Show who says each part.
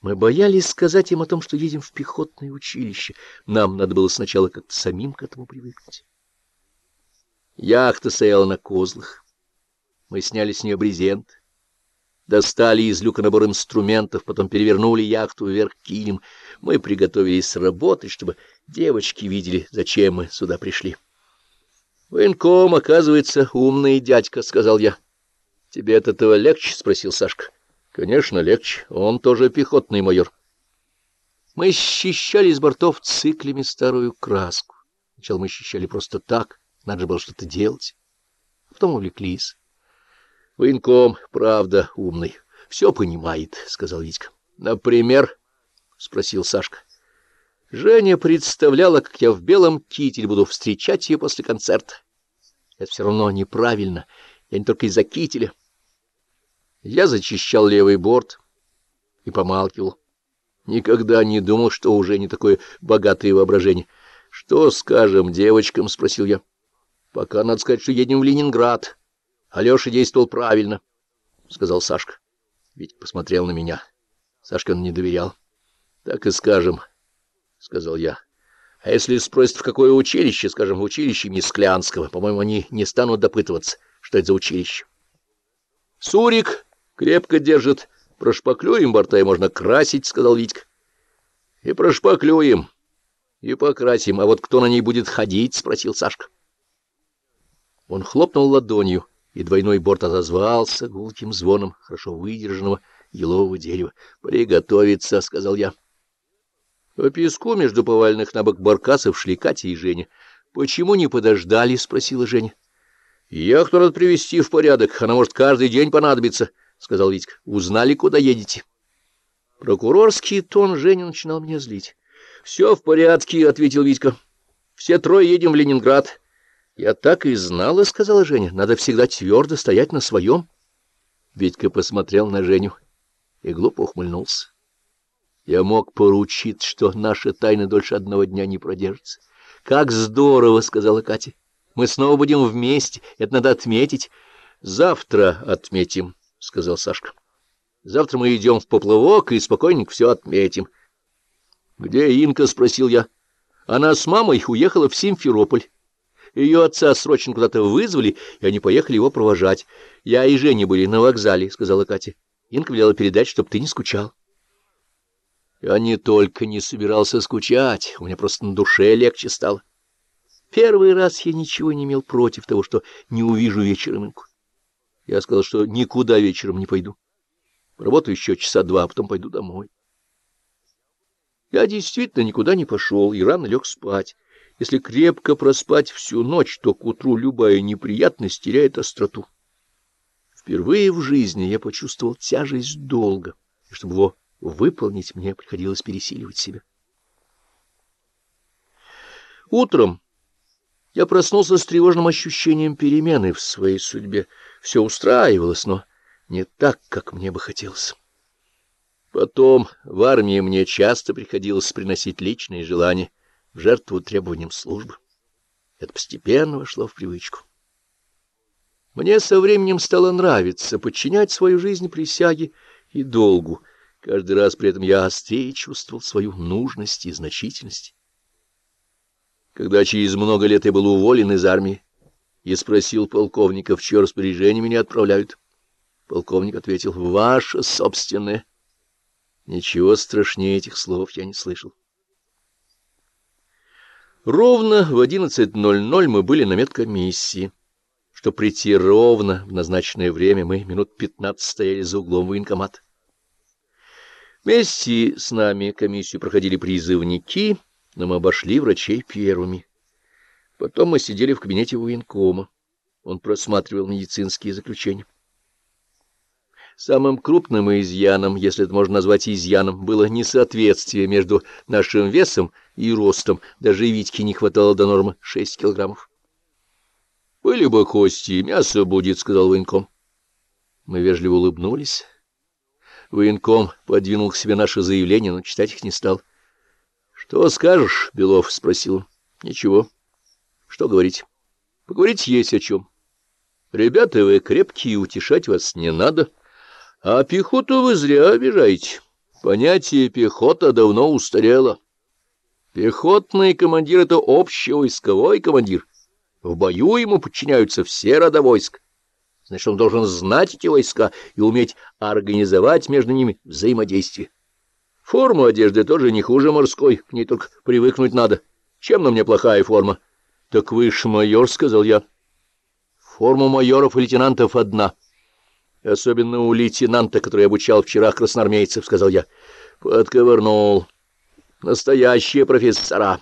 Speaker 1: Мы боялись сказать им о том, что едем в пехотное училище. Нам надо было сначала как-то самим к этому привыкнуть. Яхта стояла на козлах. Мы сняли с нее брезент, достали из люка набор инструментов, потом перевернули яхту вверх килем. Мы приготовились работать, чтобы девочки видели, зачем мы сюда пришли. — Военком, оказывается, умный дядька, — сказал я. — Тебе от этого легче? — спросил Сашка. — Конечно, легче. Он тоже пехотный майор. Мы счищали с бортов циклями старую краску. Сначала мы счищали просто так, надо же было что-то делать. Потом увлеклись. — Военком, правда, умный. Все понимает, — сказал Витька. — Например? — спросил Сашка. Женя представляла, как я в белом кителе буду встречать ее после концерта. Это все равно неправильно. Я не только из-за кителя. Я зачищал левый борт и помалкивал. Никогда не думал, что уже не такое богатое воображение. — Что скажем девочкам? — спросил я. — Пока надо сказать, что едем в Ленинград. Алеша действовал правильно, — сказал Сашка. Ведь посмотрел на меня. Сашка он не доверял. — Так и скажем, — сказал я. — А если спросят, в какое училище, скажем, в училище Мисклянского, по-моему, они не станут допытываться, что это за училище. — Сурик крепко держит. Прошпаклюем борта, и можно красить, — сказал Витька. — И прошпаклюем, и покрасим. А вот кто на ней будет ходить? — спросил Сашка. Он хлопнул ладонью, и двойной борт отозвался гулким звоном хорошо выдержанного елового дерева. — Приготовиться, — сказал я. По песку между поваленных на бок баркасов шли Катя и Женя. — Почему не подождали? — спросила Женя. — Яхту надо привести в порядок, она может каждый день понадобиться, — сказал Витька. — Узнали, куда едете? Прокурорский тон Женя начинал меня злить. — Все в порядке, — ответил Витька. — Все трое едем в Ленинград. — Я так и знала, — сказала Женя. — Надо всегда твердо стоять на своем. Витька посмотрел на Женю и глупо ухмыльнулся. Я мог поручить, что наша тайна дольше одного дня не продержится. — Как здорово! — сказала Катя. — Мы снова будем вместе. Это надо отметить. — Завтра отметим, — сказал Сашка. — Завтра мы идем в поплавок и спокойненько все отметим. — Где Инка? — спросил я. Она с мамой уехала в Симферополь. Ее отца срочно куда-то вызвали, и они поехали его провожать. Я и Женя были на вокзале, — сказала Катя. Инка велела передать, чтобы ты не скучал. Я не только не собирался скучать, у меня просто на душе легче стало. Первый раз я ничего не имел против того, что не увижу вечером Инку. Я сказал, что никуда вечером не пойду. Работаю еще часа два, а потом пойду домой. Я действительно никуда не пошел и рано лег спать. Если крепко проспать всю ночь, то к утру любая неприятность теряет остроту. Впервые в жизни я почувствовал тяжесть долга, и чтобы его выполнить мне приходилось пересиливать себя. Утром я проснулся с тревожным ощущением перемены в своей судьбе. Все устраивалось, но не так, как мне бы хотелось. Потом в армии мне часто приходилось приносить личные желания в жертву требованиям службы. Это постепенно вошло в привычку. Мне со временем стало нравиться подчинять свою жизнь присяге и долгу, Каждый раз при этом я острее чувствовал свою нужность и значительность. Когда через много лет я был уволен из армии и спросил полковника, в чье распоряжение меня отправляют, полковник ответил «Ваше собственное». Ничего страшнее этих слов я не слышал. Ровно в 11.00 мы были на медкомиссии. Чтобы прийти ровно в назначенное время, мы минут пятнадцать стояли за углом военкомата. Вместе с нами комиссию проходили призывники, но мы обошли врачей первыми. Потом мы сидели в кабинете военкома. Он просматривал медицинские заключения. Самым крупным изъяном, если это можно назвать изъяном, было несоответствие между нашим весом и ростом. Даже Витьке не хватало до нормы 6 килограммов. — Были бы кости, мясо будет, — сказал военком. Мы вежливо улыбнулись. Военком подвинул к себе наше заявление, но читать их не стал. — Что скажешь, Белов? — спросил Ничего. — Что говорить? — Поговорить есть о чем. Ребята, вы крепкие, утешать вас не надо. А пехоту вы зря обижаете. Понятие пехота давно устарело. Пехотный командир — это общевойсковой командир. В бою ему подчиняются все рода войск. Значит, он должен знать эти войска и уметь организовать между ними взаимодействие. Форму одежды тоже не хуже морской, к ней только привыкнуть надо. Чем на мне плохая форма? — Так вы ж майор, — сказал я. — Форма майоров и лейтенантов одна. Особенно у лейтенанта, который обучал вчера красноармейцев, — сказал я. Подковырнул. Настоящие профессора.